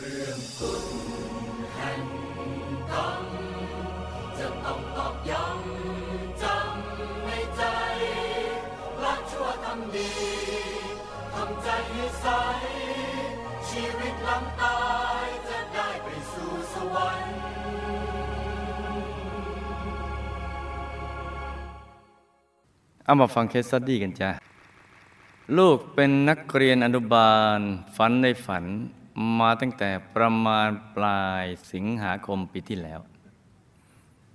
จะต้องตอกย้ำจำในใจละชั่วทำดีทำใจให้ใส ชีวิตหลังตายจะได้ไปสู่สวรรค์เอามาฟัง case study กันจ้ะ ลูกเป็นนักเรียนอนุบาล ฝันในฝัน มาตั้งแต่ประมาณปลายสิงหาคมปีที่แล้ว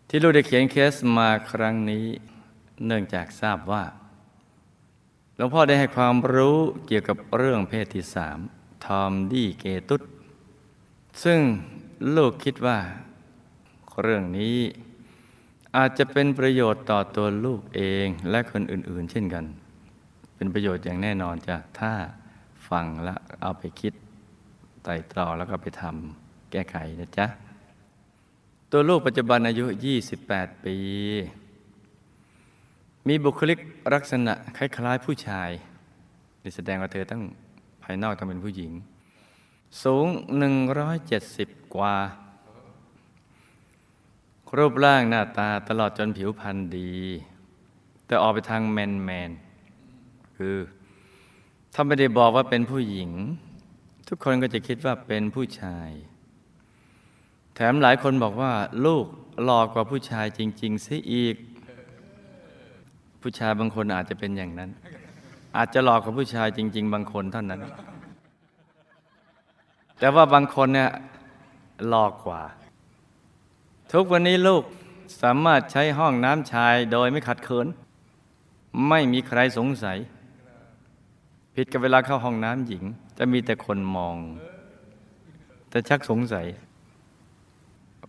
ที่ลูกได้เขียนเคสมาครั้งนี้ เนื่องจากทราบว่าหลวงพ่อได้ให้ความรู้เกี่ยวกับเรื่องเพศที่สามทอมดี้เกย์ตุ๊ดซึ่งลูกคิดว่า เรื่องนี้อาจจะเป็นประโยชน์ต่อตัวลูกเองและคนอื่น ๆ เช่นกัน เป็นประโยชน์อย่างแน่นอนจ้ะถ้าฟังแล้วเอาไปคิด ไต่ตรองแล้วก็ไปทำแก้ไขนะจ๊ะ ตัวลูกปัจจุบันอายุ 28 ปี มีบุคลิกลักษณะคล้ายๆผู้ชายนี่แสดงว่าเธอต้องภายนอกต้องเป็นผู้หญิง สูง 170 กว่า รูปร่างหน้าตาตลอดจนผิวพรรณดี แต่ออกไปทางแมนแมนคือถ้าไม่ได้บอกว่าเป็นผู้หญิง ทุกคนก็จะคิดว่าเป็นผู้ชาย แถมหลายคนบอกว่า ลูกหลอกกว่าผู้ชายจริง ๆซิอีก ผู้ชายบางคนอาจจะเป็นอย่างนั้น อาจจะหลอกกว่าผู้ชายจริง ๆ บางคนเท่านั้น แต่ว่าบางคนเนี่ยหลอกกว่า ทุกวันนี้ลูกสามารถใช้ห้องน้ำชายโดยไม่ขัดเขิน ไม่มีใครสงสัย ผิดกับเวลาเข้าห้องน้ำหญิง จะมีแต่คนมอง แต่ชักสงสัย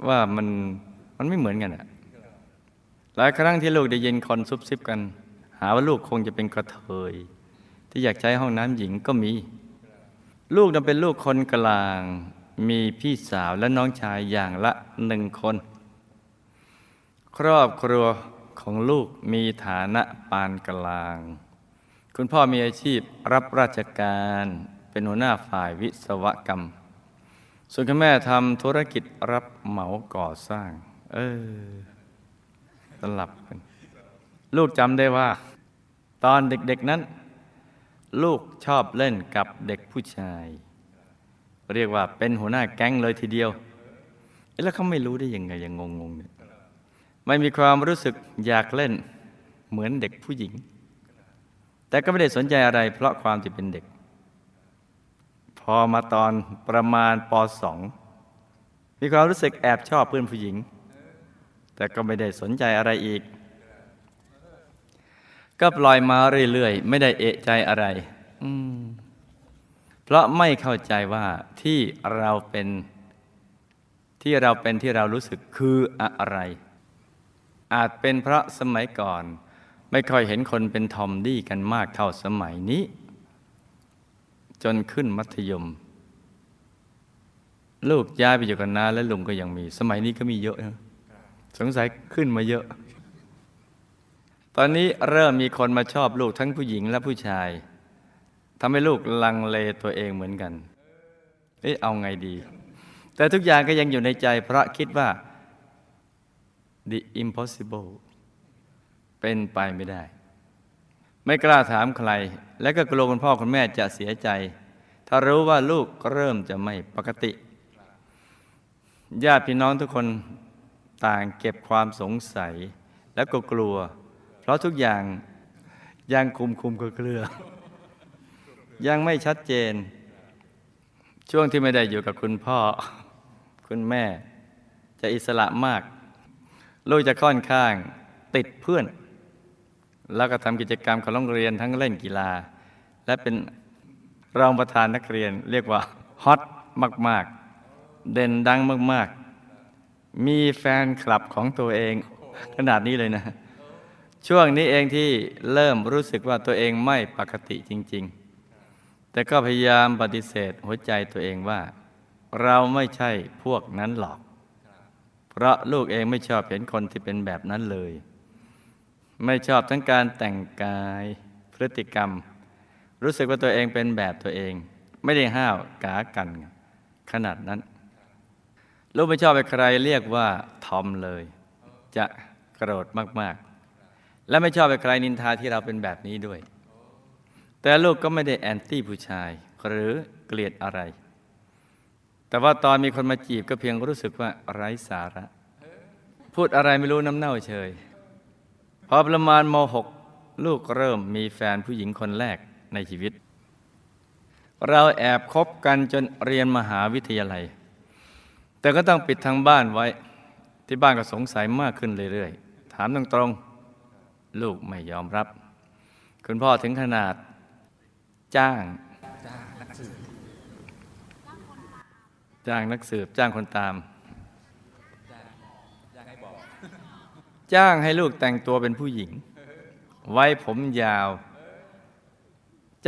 ว่ามันมันไม่เหมือนกันอะหลายครั้งที่ลูกได้ยินคนซุบซิบกัน หาว่าลูกคงจะเป็นกระเทย ที่อยากใช้ห้องน้ำหญิงก็มี ลูกนั้นเป็นลูกคนกลาง มีพี่สาวและน้องชายอย่างละหนึ่งคน ครอบครัวของลูกมีฐานะปานกลาง คุณพ่อมีอาชีพรับราชการ เป็นหัวหน้าฝ่ายวิศวกรรม ส่วนคุณแม่ทำธุรกิจรับเหมาก่อสร้าง เออสลับกัน ลูกจำได้ว่า ตอนเด็กๆนั้น ลูกชอบเล่นกับเด็กผู้ชาย เรียกว่าเป็นหัวหน้าแก๊งเลยทีเดียว แล้วเขาไม่รู้ได้ยังไงยังงงๆเนี่ยไม่มีความรู้สึกอยากเล่นเหมือนเด็กผู้หญิง แต่ก็ไม่ได้สนใจอะไรเพราะความที่เป็นเด็ก อมาตอนประมาณปสองมีความรู้สึกแอบชอบเพื่อนผู้หญิง แต่ก็ไม่ได้สนใจอะไรอีก ก็ปล่อยมาเรื่อยๆ ไม่ได้เอะใจอะไรเพราะไม่เข้าใจว่าที่เราเป็นที่เราเป็นที่เรารู้สึกคืออะไร อาจเป็นเพราะสมัยก่อน ไม่ค่อยเห็นคนเป็นทอมดี้กันมากเท่าสมัยนี้ จนขึ้นมัธยม ลูกย้ายไปอยู่กับน้าและลุงก็ยังมี สมัยนี้ก็มีเยอะนะสงสัยขึ้นมาเยอะ ตอนนี้เริ่มมีคนมาชอบลูกทั้งผู้หญิงและผู้ชายทำให้ลูกลังเลตัวเองเหมือนกัน เอ๊ะเอาไงดี แต่ทุกอย่างก็ยังอยู่ในใจเพราะคิดว่า the impossible เป็นไปไม่ได้ ไม่กล้าถามใคร และก็กลัวคุณพ่อคุณแม่จะเสียใจ ถ้ารู้ว่าลูกเริ่มจะไม่ปกติญาติพี่น้องทุกคนต่างเก็บความสงสัย และก็กลัว เพราะทุกอย่างยังคุมคุมเครือ ยังไม่ชัดเจน ช่วงที่ไม่ได้อยู่กับคุณพ่อ คุณแม่จะอิสระมาก ลูกจะค่อนข้างติดเพื่อน แล้วก็ทำกิจกรรมของโรงเรียนทั้งเล่นกีฬา และเป็นรองประธานนักเรียนเรียกว่าฮอตมาก ๆ เด่นดังมาก ๆ มีแฟนคลับของตัวเอง ขนาดนี้เลยนะ ช่วงนี้เองที่เริ่มรู้สึกว่าตัวเองไม่ปกติจริง ๆ แต่ก็พยายามปฏิเสธหัวใจตัวเองว่า เราไม่ใช่พวกนั้นหรอก เพราะลูกเองไม่ชอบเห็นคนที่เป็นแบบนั้นเลย ไม่ชอบทั้งการแต่งกายพฤติกรรม รู้สึกว่าตัวเองเป็นแบบตัวเอง ไม่ได้ห้าวกากัน ขนาดนั้น ลูกไม่ชอบไปใครเรียกว่าทอมเลย จะโกรธมาก ๆ และไม่ชอบไปใครนินทาที่เราเป็นแบบนี้ด้วย แต่ลูกก็ไม่ได้แอนตี้ผู้ชาย หรือเกลียดอะไร แต่ว่าตอนมีคนมาจีบก็เพียงรู้สึกว่าไร้สาระ พูดอะไรไม่รู้น้ำเน่าเฉย พอประมาณม .6 ลูกเริ่มมีแฟนผู้หญิงคนแรกในชีวิต เราแอบคบกันจนเรียนมหาวิทยาลัย แต่ก็ต้องปิดทางบ้านไว้ ที่บ้านก็สงสัยมากขึ้นเรื่อยๆ ถามตรงๆ ลูกไม่ยอมรับ คุณพ่อถึงขนาด จ้างจ้างนักสืบจ้างคนตาม จ้างให้ จ้างให้ลูกแต่งตัวเป็นผู้หญิง ไว้ผมยาว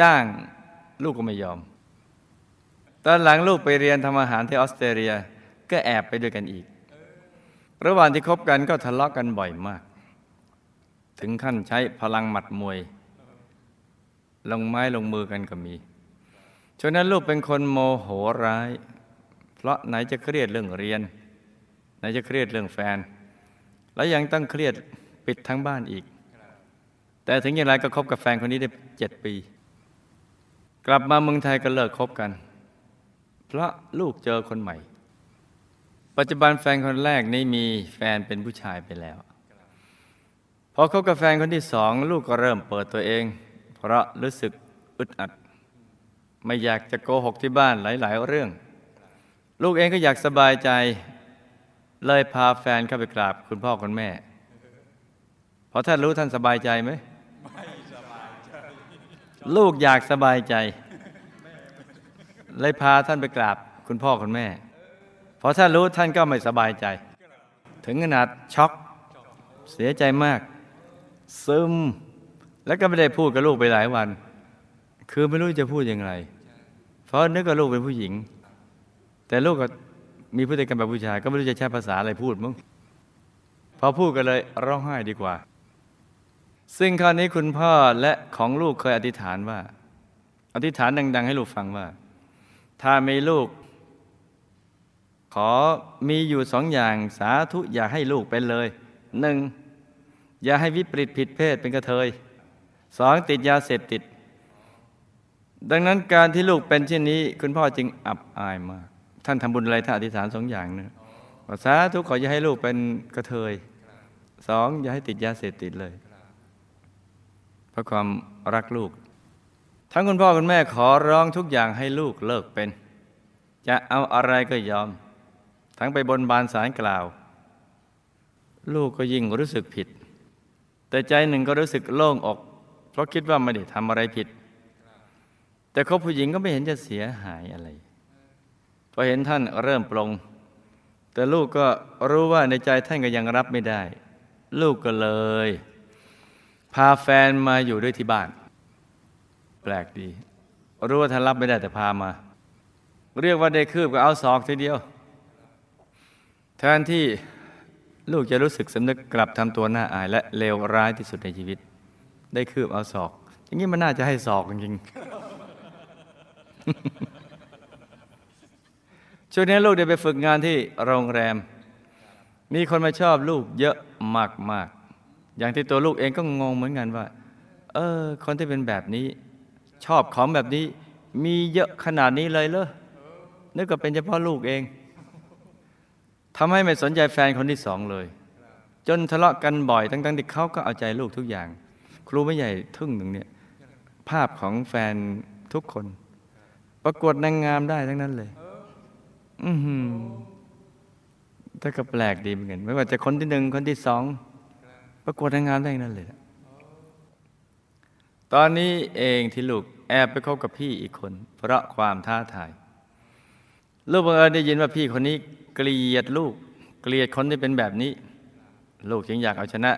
จ้างลูกก็ไม่ยอม ตอนหลังลูกไปเรียนทำอาหารที่ออสเตรเลียก็แอบไปด้วยกันอีก ระหว่างที่คบกันก็ทะเลาะกันบ่อยมาก ถึงขั้นใช้พลังหมัดมวย ลงไม้ลงมือกันก็มีฉะนั้นลูกเป็นคนโมโหร้าย เพราะไหนจะเครียดเรื่องเรียน ไหนจะเครียดเรื่องแฟน แล้วยังต้องเครียดปิดทั้งบ้านอีก แต่ถึงอย่างไรก็คบกับแฟนคนนี้ได้เจ็ดปี กลับมาเมืองไทยก็เลิกคบกัน เพราะลูกเจอคนใหม่ ปัจจุบันแฟนคนแรกนี้มีแฟนเป็นผู้ชายไปแล้วพอคบกับแฟนคนที่สองลูกก็เริ่มเปิดตัวเอง เพราะรู้สึกอึดอัด ไม่อยากจะโกหกที่บ้านหลาย ๆ เรื่อง ลูกเองก็อยากสบายใจ เลยพาแฟนเข้าไปกราบคุณพ่อคุณแม่พอท่านรู้ท่านสบายใจไหมลูกอยากสบายใจ เลยพาท่านไปกราบคุณพ่อคุณแม่พอท่านรู้ท่านก็ไม่สบายใจ ถึงขนาดช็อกเสียใจมาก ซึม แล้วก็ไม่ได้พูดกับลูกไปหลายวัน คือไม่รู้จะพูดยังไงเพราะนึกว่าลูกเป็นผู้หญิง แต่ลูกก็ มีพฤติกรรมแบบผู้ชายก็ไม่รู้จะใช้ภาษาอะไรพูดมั้งพอพูดกันเลยร้องไห้ดีกว่า ซึ่งคราวนี้คุณพ่อและของลูกเคยอธิษฐานว่า อธิษฐานดัง ๆ ให้ลูกฟังว่า ถ้ามีลูก ขอมีอยู่สองอย่างสาธุอย่าให้ลูกเป็นเลยหนึ่งอย่าให้วิปริตผิดเพศเป็นกระเทยสองติดยาเสพติด ดังนั้นการที่ลูกเป็นเช่นนี้ คุณพ่อจึงอับอายมาก ท่านทำบุญอะไรท่านอธิษฐานสองอย่างนะสาธุขออย่าให้ลูกเป็นกระเทยสองอย่าให้ติดยาเสพติดเลย เพราะความรักลูก ทั้งคุณพ่อคุณแม่ขอร้องทุกอย่างให้ลูกเลิกเป็น จะเอาอะไรก็ยอม ทั้งไปบนบานสารกล่าว ลูกก็ยิ่งรู้สึกผิด แต่ใจหนึ่งก็รู้สึกโล่งอก เพราะคิดว่าไม่ได้ทำอะไรผิด แต่คบผู้หญิงก็ไม่เห็นจะเสียหายอะไร อเห็นท่านเริ่มปรงแต่ลูกก็รู้ว่าในใจท่านก็ยังรับไม่ได้ ลูกก็เลย พาแฟนมาอยู่ด้วยที่บ้าน แปลกดี รู้ว่าท่านรับไม่ได้แต่พามา เรียกว่าได้คืบก็เอาศอกทีเดียว แทนที่ลูกจะรู้สึกสำนึกกลับทำตัวหน้าอาย และเลวร้ายที่สุดในชีวิต ได้คืบเอาศอก อย่างนี้มันน่าจะให้ศอกจริงๆ ช่วงนี้ลูกได้ไปฝึกงานที่โรงแรม มีคนมาชอบลูกเยอะมากๆอย่างที่ตัวลูกเองก็งงเหมือนกันว่า เออ คนที่เป็นแบบนี้ ชอบของแบบนี้ มีเยอะขนาดนี้เลยเหรอนึกว่าเป็นเฉพาะลูกเองทำให้ไม่สนใจแฟนคนที่สองเลย จนทะเลาะกันบ่อยทั้งๆที่เขาก็เอาใจลูกทุกอย่าง ครูไม่ใหญ่ทึ่งหนึ่งเนี่ยภาพของแฟนทุกคน ประกวดนางงามได้ทั้งนั้นเลย อือหือแต่ก็แปลกดีเหมือนกันไม่ว่าจะคนที่หนึ่งคนที่สองประกวดนางงามได้นั้นเลย ตอนนี้เองที่ลูกแอบไปคบกับพี่อีกคน เพราะความท้าทาย ลูกบังเอิญได้ยินว่าพี่คนนี้เกลียดลูก เกลียดคนที่เป็นแบบนี้ ลูกจึงอยากเอาชนะ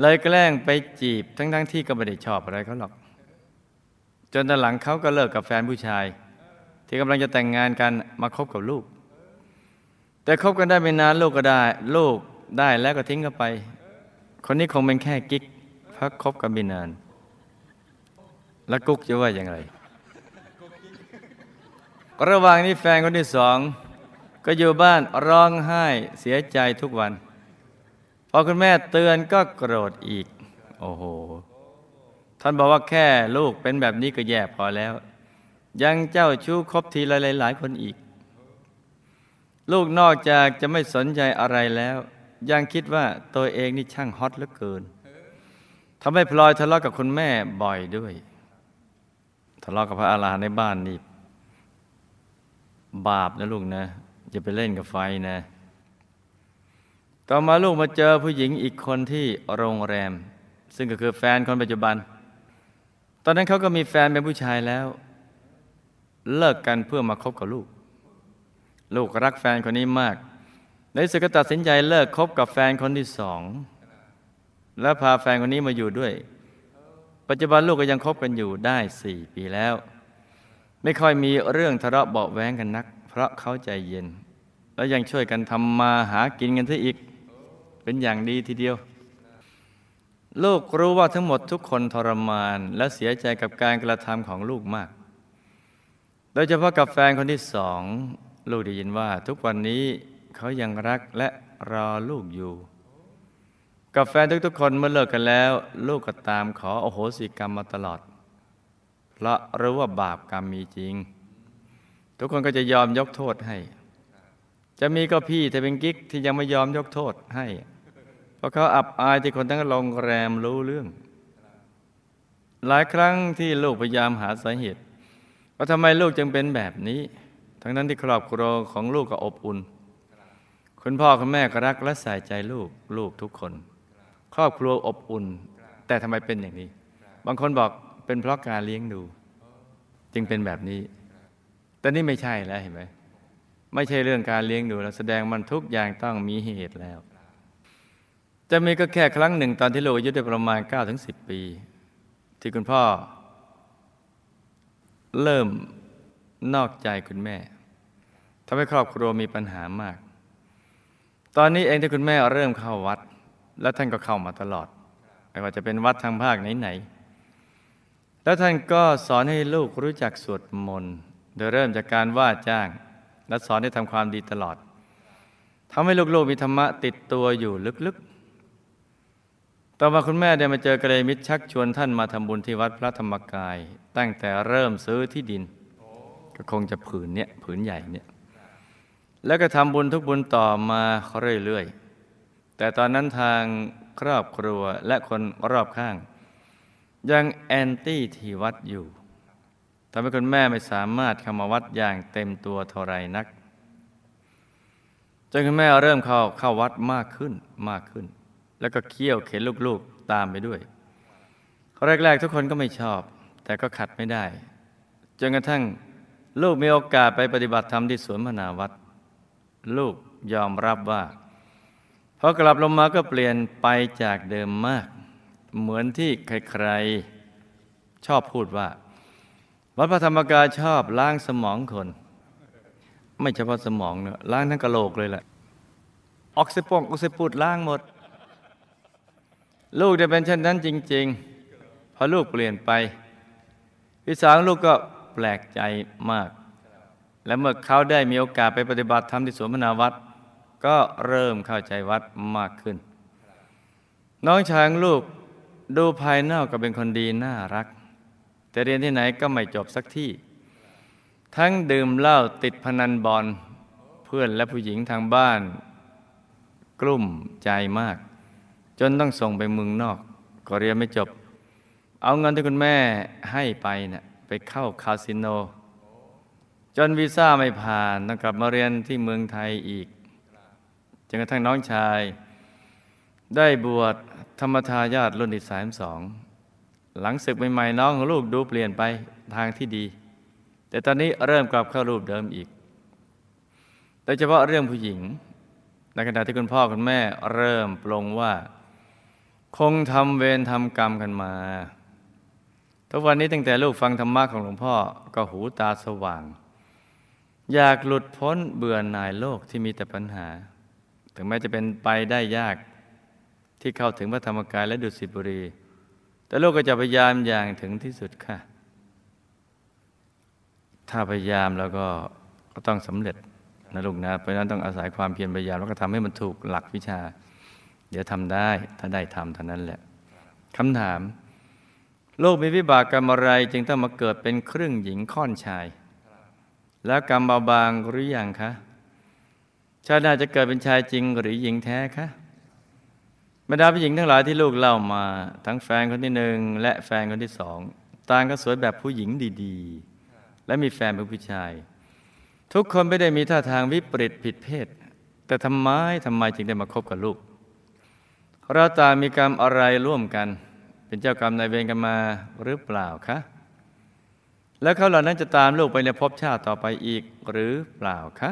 เลยแกล้งไปจีบทั้งๆทที่ก็ไม่ได้ชอบอะไรเขาหรอก จนตอนหลังเขาก็เลิกกับแฟนผู้ชาย ที่กำลังจะแต่งงานกันมาคบกับลูก แต่คบกันได้ไม่นานลูกก็ได้ลูกได้แล้วก็ทิ้งกันไป คนนี้คงเป็นแค่กิ๊กพักคบกันไม่นาน แล้วกุ๊กจะว่าอย่างไรระหว่างนี้แฟนคนที่สองก็อยู่บ้านร้องไห้เสียใจทุกวัน พอคุณแม่เตือนก็โกรธอีก โอ้โห ท่านบอกว่าแค่ลูกเป็นแบบนี้ก็แย่พอแล้ว ยังเจ้าชู้คบทีหลายหลายคนอีก ลูกนอกจากจะไม่สนใจอะไรแล้ว ยังคิดว่าตัวเองนี่ช่างฮอตเหลือเกินทำให้พลอยทะเลาะกับคุณแม่บ่อยด้วย ทะเลาะกับพระอาลาในบ้านนี่ บาปนะลูกนะอย่าไปเล่นกับไฟนะ ต่อมาลูกมาเจอผู้หญิงอีกคนที่โรงแรม ซึ่งก็คือแฟนคนปัจจุบัน ตอนนั้นเขาก็มีแฟนเป็นผู้ชายแล้ว เลิกกันเพื่อมาคบกับลูก ลูกรักแฟนคนนี้มาก ในสุดก็ตัดสินใจเลิกคบกับแฟนคนที่สอง และพาแฟนคนนี้มาอยู่ด้วย ปัจจุบันลูกก็ยังคบกันอยู่ได้สี่ปีแล้ว ไม่ค่อยมีเรื่องทะเลาะเบาะแว้งกันนัก เพราะเขาใจเย็น แล้วยังช่วยกันทำมาหากินกันซะอีก เป็นอย่างดีทีเดียวลูกรู้ว่าทั้งหมดทุกคนทรมานและเสียใจกับการกระทำของลูกมาก โดยเฉพาะกับแฟนคนที่สองลูกได้ยินว่า ทุกวันนี้เขายังรักและรอลูกอยู่ กับแฟนทุกๆคนเมื่อเลิกกันแล้ว ลูกก็ตามขอโอโหสิกรรมมาตลอด เพราะรู้ว่าบาปกรรมมีจริง ทุกคนก็จะยอมยกโทษให้ จะมีก็พี่แต่เป็นกิ๊กที่ยังไม่ยอมยกโทษให้ เพราะเขาอับอายที่คนทั้งโรงแรมรู้เรื่อง หลายครั้งที่ลูกพยายามหาสาเหตุ ว่าทำไมลูกจึงเป็นแบบนี้ ทั้งนั้นที่ครอบครัวของลูกก็อบอุ่น คุณพ่อคุณแม่ก็รักและใส่ใจลูกลูกทุกคน ครอบครัวอบอุ่น แต่ทำไมเป็นอย่างนี้ บางคนบอกเป็นเพราะการเลี้ยงดู จึงเป็นแบบนี้ แต่นี่ไม่ใช่แล้วเห็นไหมไม่ใช่เรื่องการเลี้ยงดูแล้วแสดงมันทุกอย่างต้องมีเหตุแล้ว จะมีก็แค่ครั้งหนึ่งตอนที่ลูกอายุได้ประมาณ9ถึง10 ปี ที่คุณพ่อ เริ่มนอกใจคุณแม่ทำให้ครอบครัวมีปัญหามาก ตอนนี้เองที่คุณแม่เริ่มเข้าวัด และท่านก็เข้ามาตลอด ไม่ว่าจะเป็นวัดทางภาคไหนๆแล้วท่านก็สอนให้ลูกรู้จักสวดมนต์โดยเริ่มจากการว่าจ้าง และสอนให้ทำความดีตลอดทำให้ลูกๆมีธรรมะติดตัวอยู่ลึกๆ ต่อมาคุณแม่ได้มาเจอกระเลยมิตรชักชวนท่านมาทำบุญที่วัดพระธรรมกาย ตั้งแต่เริ่มซื้อที่ดิน ก็คงจะผืนเนี้ยผืนใหญ่เนี่ยแล้วก็ทำบุญทุกบุญต่อมาเรื่อยๆ แต่ตอนนั้นทางครอบครัวและคนรอบข้าง ยังแอนตี้ที่วัดอยู่ทำให้คุณแม่ไม่สามารถเข้ามาวัดอย่างเต็มตัวเท่าไรนัก จนคุณแม่เริ่มเข้าเข้าวัดมากขึ้นมากขึ้น แล้วก็เคี่ยวเข็นลูกๆตามไปด้วยแรกๆทุกคนก็ไม่ชอบ แต่ก็ขัดไม่ได้ จนกระทั่งลูกมีโอกาสไปปฏิบัติธรรมที่สวนมนาวัดลูกยอมรับว่าพอกลับลงมาก็เปลี่ยนไปจากเดิมมาก เหมือนที่ใครๆชอบพูดว่า วัดพระธรรมกายชอบล้างสมองคน ไม่เฉพาะสมองเนอะล้างทั้งกะโหลกเลยแหละออกซิปงออกซิปูดล้างหมด ลูกจะเป็นเช่นนั้นจริง ๆ พอลูกเปลี่ยนไป พี่สาวลูกก็แปลกใจมาก และเมื่อเขาได้มีโอกาสไปปฏิบัติธรรมที่สวนมนาวัดก็เริ่มเข้าใจวัดมากขึ้น น้องชายลูกดูภายนอกก็เป็นคนดีน่ารัก แต่เรียนที่ไหนก็ไม่จบสักที่ ทั้งดื่มเหล้าติดพนันบอลเพื่อนและผู้หญิงทางบ้าน กลุ่มใจมาก จนต้องส่งไปเมืองนอก ก็เรียนไม่จบ เอาเงินที่คุณแม่ให้ไปเนะ่ยไปเข้าคาสิโน จนวีซ่าไม่ผ่านต้องกลับมาเรียนที่เมืองไทยอีกจนกระทั่งน้องชาย ได้บวชธรรมทายาทรุ่นที่สามสองหลังศึกใหม่ๆน้องของลูกดูเปลี่ยนไปทางที่ดี แต่ตอนนี้เริ่มกลับเข้ารูปเดิมอีกโดยเฉพาะเรื่องผู้หญิง ในขณะที่คุณพ่อคุณแม่เริ่มปลงว่า คงทำเวรทำกรรมกันมา ทุกวันนี้ตั้งแต่ลูกฟังธรรมะของหลวงพ่อก็หูตาสว่าง อยากหลุดพ้นเบื่อหน่ายโลกที่มีแต่ปัญหา ถึงแม้จะเป็นไปได้ยากที่เข้าถึงพระธรรมกายและดุสิตบุรี แต่โลกก็จะพยายามอย่างถึงที่สุดค่ะ ถ้าพยายามแล้วก็ก็ต้องสำเร็จนะลูกนะ เพราะฉะนั้นต้องอาศัยความเพียรพยายามแล้วก็ทำให้มันถูกหลักวิชา เดี๋ยวทำได้ถ้าได้ทำเท่านั้นแหละคำถาม โลกมีวิบากกรรมอะไรจึงต้องมาเกิดเป็นครึ่งหญิงค่อนชาย แล้วกรรมเบาบางหรือยังคะชาติหน้าจะเกิดเป็นชายจริงหรือหญิงแท้คะบรรดาผู้หญิงทั้งหลายที่ลูกเล่ามา ทั้งแฟนคนที่หนึ่งและแฟนคนที่สองต่างก็สวยแบบผู้หญิงดีๆ และมีแฟนเป็นผู้ชาย ทุกคนไม่ได้มีท่าทางวิปริตผิดเพศ แต่ทำไมทำไมจึงได้มาคบกับลูก เราต่างมีกรรมอะไรร่วมกัน เป็นเจ้ากรรมนายเวรกันมาหรือเปล่าคะแล้วเขาเหล่านั้นจะตามลูกไปในภพชาติต่อไปอีกหรือเปล่าคะ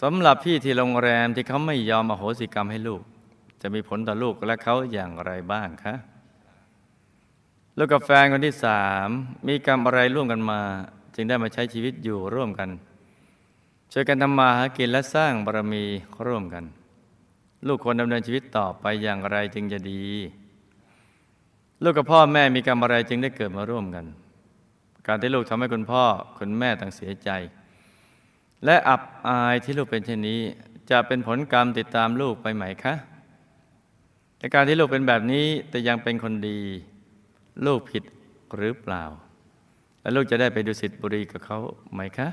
สำหรับพี่ที่โรงแรมที่เขาไม่ยอมอโหสิกรรมให้ลูก จะมีผลต่อลูกและเขาอย่างไรบ้างคะลูกกับแฟนคนที่สามมีกรรมอะไรร่วมกันมา จึงได้มาใช้ชีวิตอยู่ร่วมกัน ช่วยกันทำมาหากินและสร้างบารมีร่วมกัน ลูกควรดำเนินชีวิตต่อไปอย่างไรจึงจะดี ลูกกับพ่อแม่มีกรรมอะไรจึงได้เกิดมาร่วมกัน การที่ลูกทำให้คุณพ่อคุณแม่ต่างเสียใจ และอับอายที่ลูกเป็นเช่นนี้ จะเป็นผลกรรมติดตามลูกไปไหมคะแต่การที่ลูกเป็นแบบนี้แต่ยังเป็นคนดี ลูกผิดหรือเปล่า แล้วลูกจะได้ไปดูสิทธิบุรีกับเขาไหมคะ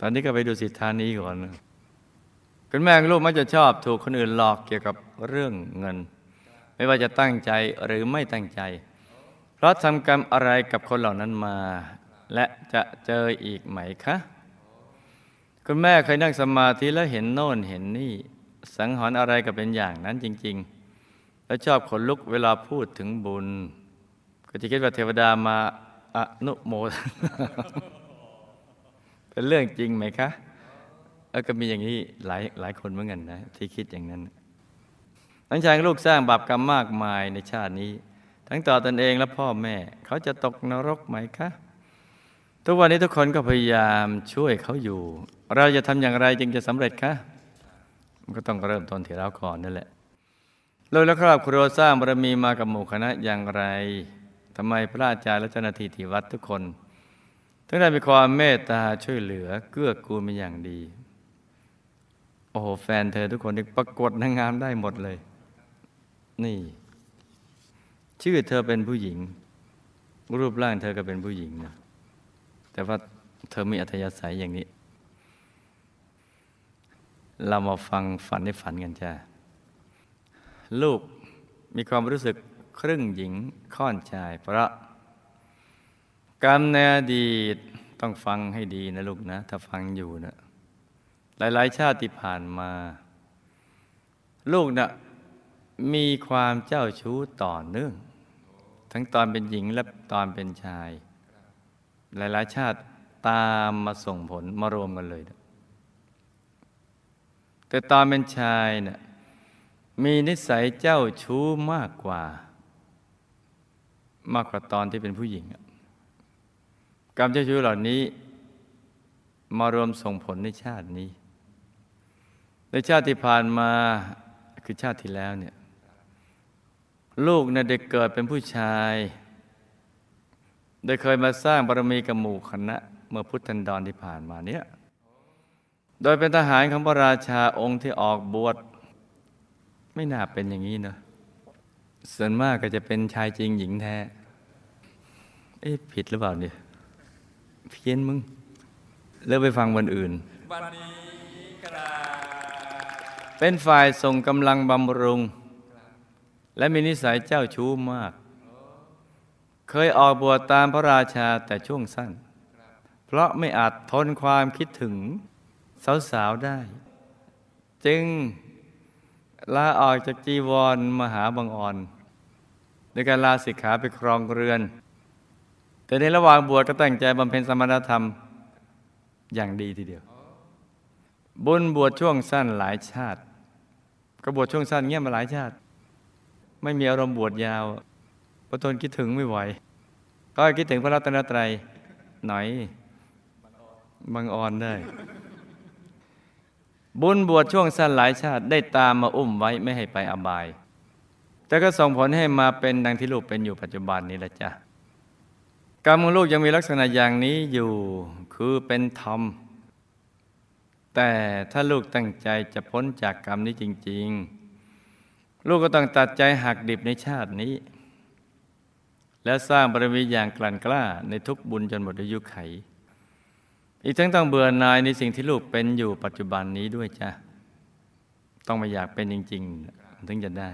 ตอนนี้ก็ไปดูสิทธานีก่อน คุณแม่ลูกมักจะชอบถูกคนอื่นหลอกเกี่ยวกับเรื่องเงิน ไม่ว่าจะตั้งใจหรือไม่ตั้งใจ เพราะทำกรรมอะไรกับคนเหล่านั้นมา และจะเจออีกไหมคะ คุณแม่เคยนั่งสมาธิแล้วเห็นโน่นเห็นนี่ สังหรณ์อะไรก็เป็นอย่างนั้นจริง ๆ แล้วชอบขนลุกเวลาพูดถึงบุญ ก็จะคิดว่าเทวดามาอนุโมทเป็นเรื่องจริงไหมคะ เออก็มีอย่างนี้หลายหลายคนเหมือนกันนะที่คิดอย่างนั้นทั้งชายลูกสร้างบาปกรรมมากมายในชาตินี้ ทั้งต่อตนเองและพ่อแม่ เขาจะตกนรกไหมคะ ทุกวันนี้ทุกคนก็พยายามช่วยเขาอยู่ เราจะทำอย่างไรจึงจะสำเร็จคะมันก็ต้องเริ่มต้นที่เราก่อนนั่นแหละเราและครอบครัวสร้างบารมีมากับหมู่คณะอย่างไรทำไมพระอาจารย์และเจ้าหน้าที่ที่วัดทุกคนถึงได้มีความเมตตาช่วยเหลือเกื้อกูลเป็นอย่างดี อ้โหแฟนเธอทุกคนที่ประกวดนางงามได้หมดเลย นี่ ชื่อเธอเป็นผู้หญิง รูปร่างเธอก็เป็นผู้หญิงนะแต่ว่าเธอมีอัธยาศัยอย่างนี้ เรามาฟังฝันในฝันกันจ้าลูกมีความรู้สึกครึ่งหญิงค่อนชาย เพราะกรรมในอดีตต้องฟังให้ดีนะลูกนะ ถ้าฟังอยู่นะ หลายๆ ชาติที่ผ่านมา ลูกนะ่ะมีความเจ้าชู้ต่อเนื่อง ทั้งตอนเป็นหญิงและตอนเป็นชาย หลาย ๆ ชาติตามมาส่งผลมารวมกันเลยนะแต่ตอนเป็นชายเนะ่ยมีนิสัยเจ้าชู้มากกว่า มากกว่าตอนที่เป็นผู้หญิงกรรมเจ้าชู้เหล่านี้มารวมส่งผลในชาตินี้ ในชาติที่ผ่านมาคือชาติที่แล้วเนี่ยลูกเนี่ยได้เกิดเป็นผู้ชาย ได้เคยมาสร้างบารมีกับหมู่คณะ เมื่อพุทธันดรที่ผ่านมาเนี่ยโดยเป็นทหารของพระราชาองค์ที่ออกบวชไม่น่าเป็นอย่างนี้เนอะส่วนมากก็จะเป็นชายจริงหญิงแท้ เอ๊ะผิดหรือเปล่าเนี่ยเพี้ยนมึง เลิกไปฟังวันอื่น วันนี้กรา เป็นฝ่ายส่งกำลังบำรุง และมีนิสัยเจ้าชู้มาก เคยออกบวชตามพระราชาแต่ช่วงสั้น เพราะไม่อาจทนความคิดถึงสาวๆได้ จึงลาออกจากจีวรมหาบังออนโดยการลาสิกขาไปครองเรือน แต่ในระหว่างบวชก็ตั้งใจบำเพ็ญสมณธรรมอย่างดีทีเดียว บุญบวชช่วงสั้นหลายชาติ ก็บวชช่วงสั้นเงี้ยมาหลายชาติ ไม่มีอารมณ์บวชยาวพระทนคิดถึงไม่ไหว ก็คิดถึงพระรัตนตรัยหน่อยบังออนได้ บุญบวชช่วงสั้นหลายชาติได้ตามมาอุ้มไว้ไม่ให้ไปอบาย แต่ก็ส่งผลให้มาเป็นดังที่ลูกเป็นอยู่ปัจจุบันนี้แหละจ้ะกรรมของลูกยังมีลักษณะอย่างนี้อยู่คือเป็นธรรม แต่ถ้าลูกตั้งใจจะพ้นจากกรรมนี้จริง ๆ ลูกก็ต้องตัดใจหักดิบในชาตินี้ และสร้างบารมีอย่างกลั่นกล้าในทุกบุญจนหมดอายุไข อีกทั้งต้องเบื่อหน่ายในสิ่งที่ลูกเป็นอยู่ปัจจุบันนี้ด้วยจ้ะต้องไม่อยากเป็นจริง ๆ ถึงจะได้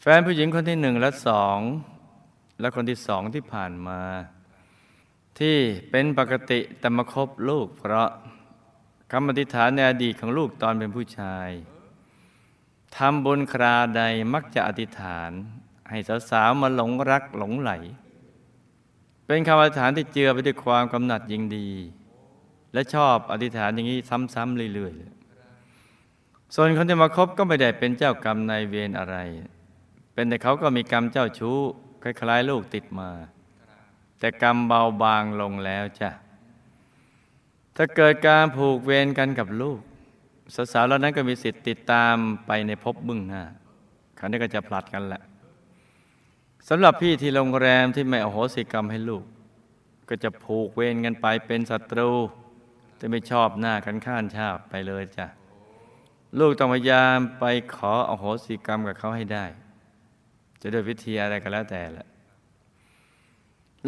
แฟนผู้หญิงคนที่หนึ่งและสองและคนที่สองที่ผ่านมาที่เป็นปกติแต่มาคบลูกเพราะ คำอธิษฐานในอดีตของลูกตอนเป็นผู้ชายทำบุญคราใดมักจะอธิษฐาน ให้สาวๆมาหลงรักหลงไหล เป็นคำอธิษฐานที่เจือไปด้วยความกำหนัดยิงดี และชอบอธิษฐานอย่างนี้ซ้ำๆเรื่อยๆ ส่วนคนที่มาคบก็ไม่ได้เป็นเจ้ากรรมนายเวรอะไร เป็นแต่เขาก็มีกรรมเจ้าชู้คล้ายๆ ลูกติดมา แต่กรรมเบาบางลงแล้วจ้ะ ถ้าเกิดการผูกเวรกันกับลูก สาวๆเหล่านั้นก็มีสิทธิ์ติดตามไปในภพบึ้งหน้าคราวนี้ก็จะผลัดกันแหละสำหรับพี่ที่โรงแรมที่ไม่อโหสิกรรมให้ลูก ก็จะผูกเวรกันไปเป็นศัตรู จะไม่ชอบหน้ากันข้านชาบไปเลยจ้ะลูกต้องพยายามไปขออโหสิกรรมกับเขาให้ได้ จะด้วยวิธีอะไรก็แล้วแต่ละ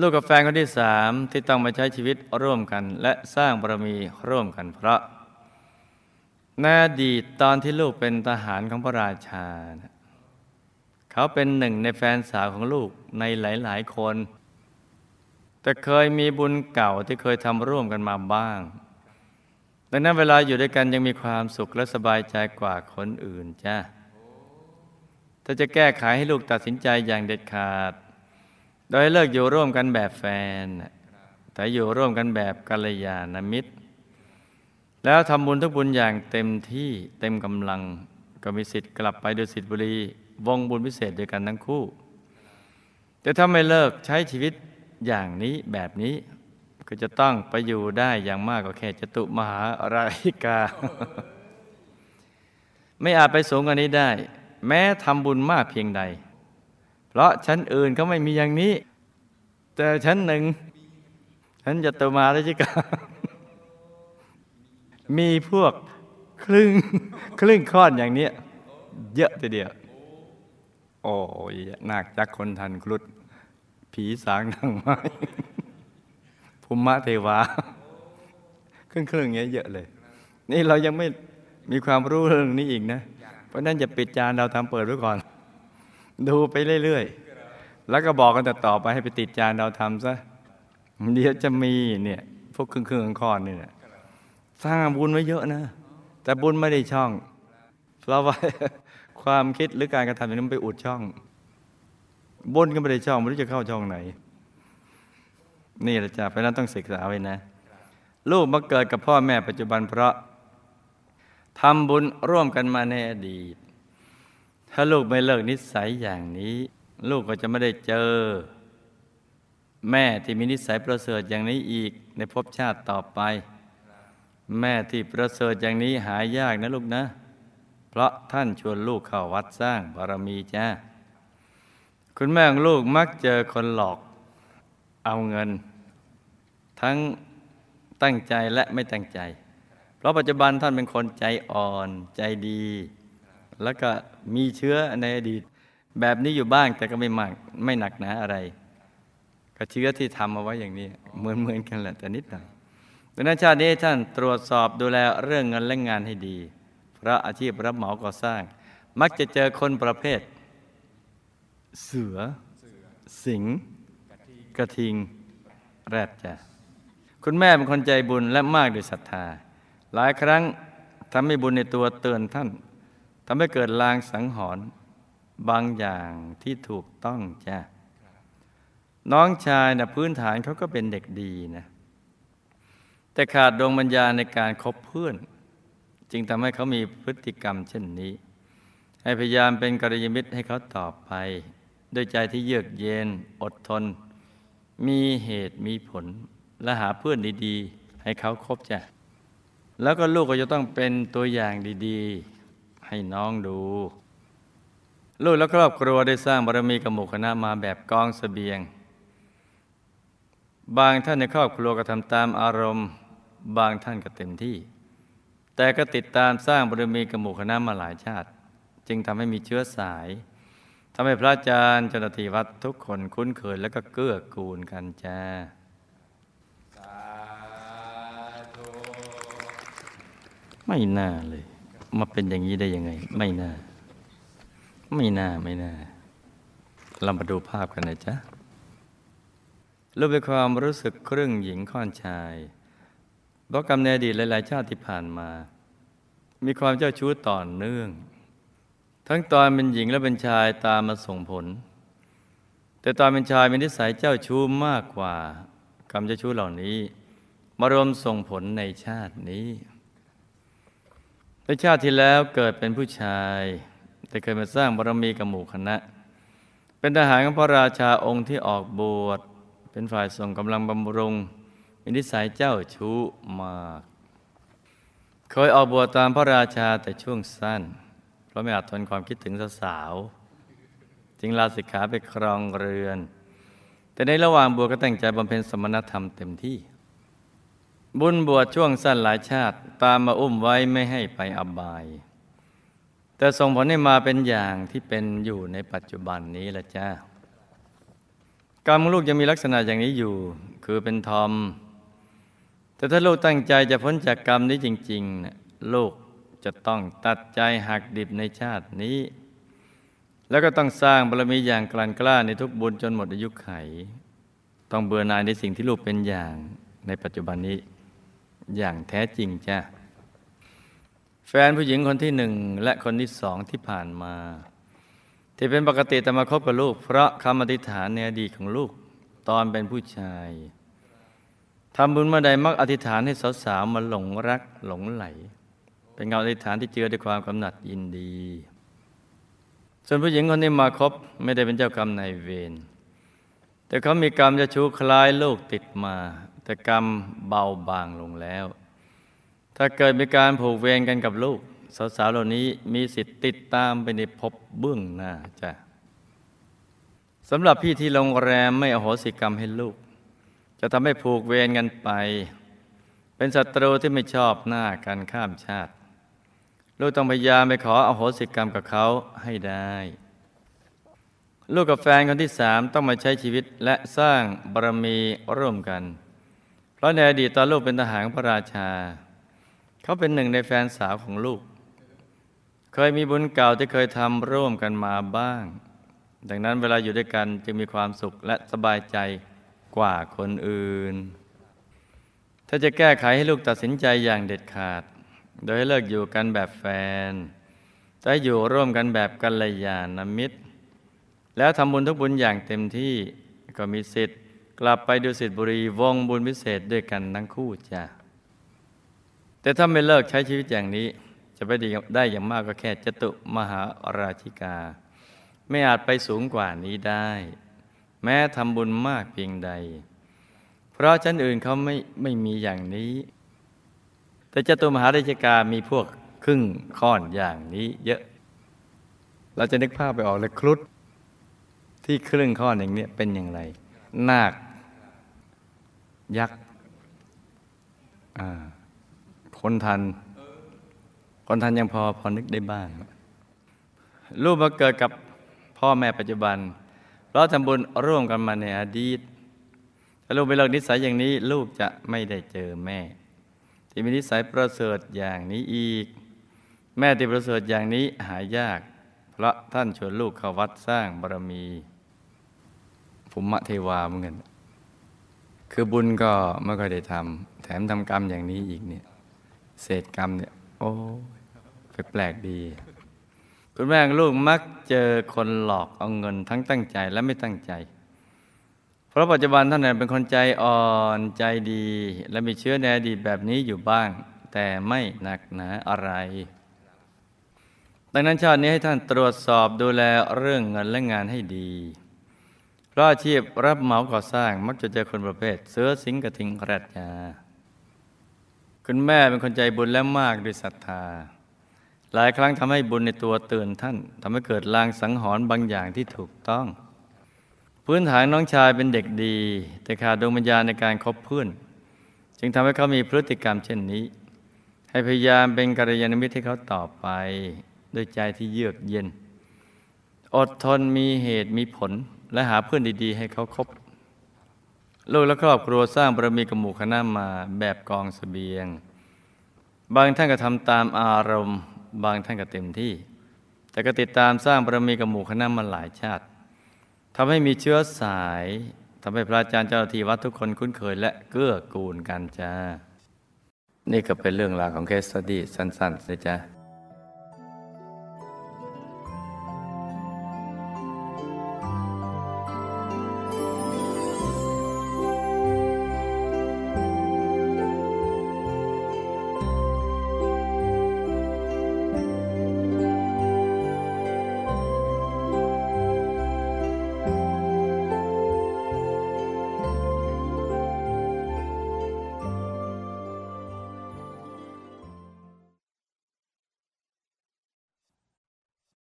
ลูกกับแฟนคนที่สามที่ต้องมาใช้ชีวิตร่วมกัน และสร้างบารมีร่วมกันเพราะในอดีตตอนที่ลูกเป็นทหารของพระราชา เขาเป็นหนึ่งในแฟนสาวของลูกในหลาย ๆ คน แต่เคยมีบุญเก่าที่เคยทำร่วมกันมาบ้างดังนั้นเวลาอยู่ด้วยกันยังมีความสุขและสบายใจกว่าคนอื่นจ้าถ้าจะแก้ไขให้ลูกตัดสินใจอย่างเด็ดขาด โดยเลิกอยู่ร่วมกันแบบแฟน แต่อยู่ร่วมกันแบบกัลยาณมิตร แล้วทำบุญทุกบุญอย่างเต็มที่เต็มกำลัง ก็มีสิทธิ์กลับไปดูสิทธิบุรีวงบุญพิเศษด้วยกันทั้งคู่ แต่ถ้าไม่เลิกใช้ชีวิตอย่างนี้แบบนี้ก็จะต้องไปอยู่ได้อย่างมากก็แค่จตุมหาราชิกา ไม่อาจไปสูงกว่านี้ได้ แม้ทำบุญมากเพียงใด เพราะชั้นอื่นเขาไม่มีอย่างนี้ แต่ชั้นหนึ่งฉันจะตุมาราชิกามีพวกครึ่งครึ่งข้อนอย่างเนี้ยเยอะทีเดียว โอ้ยนาคจักคนทันครุฑผีสางนางไม้ภูมิเทวาครึ่งครึ่งเงี้ยเยอะเลย นี่เรายังไม่มีความรู้เรื่องนี้อีกนะ เพราะนั้นจะปิดจานเราทำเปิดไว้ก่อน ดูไปเรื่อยๆ แล้วก็บอกกันแต่ต่อไปให้ไปติดจานเราทำซะเดี๋ยวจะมีเนี่ย พวกครึ่งครึ่งขอนนี่แหละสร้างบุญไว้เยอะนะ แต่บุญไม่ได้ช่อง เพราะว่าความคิดหรือการกระทำอย่างนั้นไปอุดช่องบุญก็ไม่ได้ช่องไม่รู้จะเข้าช่องไหน นี่แหละจ้ะเพราะนั้นต้องศึกษาไว้นะ ลูกมาเกิดกับพ่อแม่ปัจจุบันเพราะทำบุญร่วมกันมาในอดีต ถ้าลูกไม่เลิกนิสัยอย่างนี้ ลูกก็จะไม่ได้เจอ แม่ที่มีนิสัยประเสริฐอย่างนี้อีกในภพชาติต่อไป แม่ที่ประเสริฐอย่างนี้หายากนะลูกนะ เพราะท่านชวนลูกเข้าวัดสร้างบารมีจ้าคุณแม่ของลูกมักเจอคนหลอกเอาเงิน ทั้งตั้งใจและไม่ตั้งใจ เพราะปัจจุบันท่านเป็นคนใจอ่อนใจดี แล้วก็มีเชื้อในอดีต แบบนี้อยู่บ้างแต่ก็ไม่มากไม่หนักหนาอะไร ก็เชื้อที่ทำเอาไว้อย่างนี้เหมือนเหมือนกันแหละแต่นิดหน่อยดังนั้นชาตินี้ท่านตรวจสอบดูแลเรื่องเงินและงานให้ดี เพราะอาชีพรับเหมาก่อสร้าง มักจะเจอคนประเภท เสือ สิงห์กระทิง แรดจ้ะคุณแม่เป็นคนใจบุญและมากด้วยศรัทธา หลายครั้งทำให้บุญในตัวเตือนท่านำให้เกิดลางสังหรณ์บางอย่างที่ถูกต้องจ้ะน้องชายนะพื้นฐานเขาก็เป็นเด็กดีนะ แต่ขาดดวงปัญญาในการคบเพื่อน จึงทำให้เขามีพฤติกรรมเช่นนี้ ให้พยายามเป็นกัลยาณมิตรให้เขาต่อไป ด้วยใจที่เยือกเย็นอดทน มีเหตุมีผล และหาเพื่อนดี ๆ ให้เขาคบจ้ะแล้วก็ลูกก็จะต้องเป็นตัวอย่างดี ๆ ให้น้องดู ลูกและครอบครัวได้สร้างบารมีกับหมู่คณะมาแบบกองสเสบียง บางท่านในครอบครัวก็ทำตามอารมณ์ บางท่านก็เต็มที่ แต่ก็ติดตามสร้างบารมีกับหมู่คณะมาหลายชาติ จึงทำให้มีเชื้อสายทำให้พระอาจารย์เจ้าหน้าที่วัดทุกคนคุ้นเคยและก็เกื้อกูลกันจ้าสาธุไม่น่าเลย มาเป็นอย่างนี้ได้ยังไง ไม่น่า ไม่น่าไม่น่า เรามาดูภาพกันนะจ๊ะรูปเป็นความรู้สึกครึ่งหญิงค่อนชายเพราะกรรมในอดีตหลายๆชาติที่ผ่านมา มีความเจ้าชู้ต่อเนื่อง ทั้งตอนเป็นหญิงและเป็นชายตามมาส่งผล แต่ตอนเป็นชายมีนิสัยเจ้าชู้มากกว่า กรรมเจ้าชู้เหล่านี้ มารวมส่งผลในชาตินี้ ในชาติที่แล้วเกิดเป็นผู้ชาย แต่เคยมาสร้างบารมีกับหมู่คณะ เป็นทหารของพระราชาองค์ที่ออกบวชเป็นฝ่ายส่งกำลังบำรุงมีนิสัยเจ้าชู้มาก เคยออกบวชตามพระราชาแต่ช่วงสั้น เพราะไม่อาจทนความคิดถึงสาวๆจึงลาสิกขาไปครองเรือน แต่ในระหว่างบวชก็แตั้งใจบำเพ็ญสมณธรรมเต็มที่ บุญบวชช่วงสั้นหลายชาติตามมาอุ้มไว้ไม่ให้ไปอบาย แต่ส่งผลให้มาเป็นอย่างที่เป็นอยู่ในปัจจุบันนี้ละจ้ากรรมของลูกยังมีลักษณะอย่างนี้อยู่ คือเป็นทอม แต่ถ้าลูกตั้งใจจะพ้นจากกรรมนี้จริงๆนะลูกจะต้องตัดใจหักดิบในชาตินี้ แล้วก็ต้องสร้างบารมีอย่างกลั่นกล้าในทุกบุญจนหมดอายุไข ต้องเบื่อหน่ายในสิ่งที่ลูกเป็นอย่างในปัจจุบันนี้ อย่างแท้จริงจ้ะแฟนผู้หญิงคนที่หนึ่งและคนที่สองที่ผ่านมา ที่เป็นปกติแต่มาคบกับลูก เพราะคำอธิษฐานในอดีตของลูกตอนเป็นผู้ชายทำบุญเมื่อใดมักอธิษฐานให้สาวๆมาหลงรักหลงไหล เป็นเงาอธิษฐานที่เจือด้วยความกำหนัดยินดี ส่วนผู้หญิงคนนี้มาคบไม่ได้เป็นเจ้ากรรมนายเวรแต่เขามีกรรมจะชูคล้ายลูกติดมา แต่กรรมเบาบางลงแล้ว ถ้าเกิดมีการผูกเวรกันกับลูก สาวๆเหล่านี้มีสิทธิ์ติดตามไปในภพเบื้องหน้าจ้ะสำหรับพี่ที่โรงแรมไม่อโหสิกรรมให้ลูก จะทำให้ผูกเวรกันไป เป็นศัตรูที่ไม่ชอบหน้ากันข้ามชาติ ลูกต้องพยายามไปขออโหสิกรรมกับเขาให้ได้ลูกกับแฟนคนที่สามต้องมาใช้ชีวิตและสร้างบารมีร่วมกัน ราะในอดีตตอนลูกเป็นทหารพระราชา เขาเป็นหนึ่งในแฟนสาวของลูก เคยมีบุญเก่าที่เคยทำร่วมกันมาบ้าง ดังนั้นเวลาอยู่ด้วยกันจึงมีความสุขและสบายใจกว่าคนอื่น ถ้าจะแก้ไขให้ลูกตัดสินใจอย่างเด็ดขาด โดยให้เลิกอยู่กันแบบแฟนจะให้อยู่ร่วมกันแบบกัลยาณมิตร แล้วทำบุญทุกบุญอย่างเต็มที่ก็มีสิทธิ์ กลับไปดูสิทธิบุรีวงบุญพิเศษด้วยกันทั้งคู่จ้ะแต่ถ้าไม่เลิกใช้ชีวิตอย่างนี้ จะไปดีได้อย่างมากก็แค่จตุมหาราชิกา ไม่อาจไปสูงกว่านี้ได้ แม้ทำบุญมากเพียงใด เพราะชั้นอื่นเขาไม่ไม่มีอย่างนี้ แต่จตุมหาราชิกามีพวกครึ่งค่อนอย่างนี้เยอะ เราจะนึกภาพไปออกเลยครุฑที่ครึ่งข้อนอย่างนี้เป็นอย่างไร นาค ยักษ์คนทัน คนทันยังพอพอนึกได้บ้างรูปมาเกิดกับพ่อแม่ปัจจุบัน เราทำบุญร่วมกันมาในอดีต ถ้าลูกไปเลิกนิสัยอย่างนี้ ลูกจะไม่ได้เจอแม่ ที่มีนิสัยประเสริฐอย่างนี้อีก แม่ที่ประเสริฐอย่างนี้หายาก เพราะท่านชวนลูกเข้าวัดสร้างบารมี ภูมิเทวาเหมือนกัน คือบุญก็ไม่ค่อยได้ทำแถมทำกรรมอย่างนี้อีกเนี่ย เศษกรรมเนี่ย โอ้แปลกๆดี คุณแม่งลูกมักเจอคนหลอกเอาเงินทั้งตั้งใจและไม่ตั้งใจ เพราะปัจจุบันท่านเป็นคนใจอ่อนใจดี และมีเชื้อในอดีตแบบนี้อยู่บ้าง แต่ไม่หนักหนาอะไรดังนั้นชาตินี้ให้ท่านตรวจสอบดูแลเรื่องเงินและงานให้ดี เพราะอาชีพรับเหมาก่อสร้างมักจะเจอคนประเภท เสือสิงกระทิงกระดยาคุณแม่เป็นคนใจบุญและมากด้วยศรัทธา หลายครั้งทำให้บุญในตัวเตือนท่านทำให้เกิดลางสังหรณ์บางอย่างที่ถูกต้อง พื้นฐานน้องชายเป็นเด็กดี แต่ขาดดวงวิญญาณในการคบเพื่อน จึงทำให้เขามีพฤติกรรมเช่นนี้ ให้พยายามเป็นกัลยาณมิตรให้เขาต่อไป ด้วยใจที่เยือกเย็น อดทนมีเหตุมีผล และหาเพื่อนดี ๆ ให้เขาคบลูกและครอบครัวสร้างบารมีกับหมู่คณะมาแบบกองเสบียง บางท่านก็ทำตามอารมณ์ บางท่านก็เต็มที่ แต่ก็ติดตามสร้างบารมีกับหมู่คณะมาหลายชาติทำให้มีเชื้อสายทำให้พระอาจารย์เจ้าที่วัดทุกคนคุ้นเคยและเกื้อกูลกันจ้า นี่ก็เป็นเรื่องราวของเคสสตี้สั้นๆนะจ๊ะ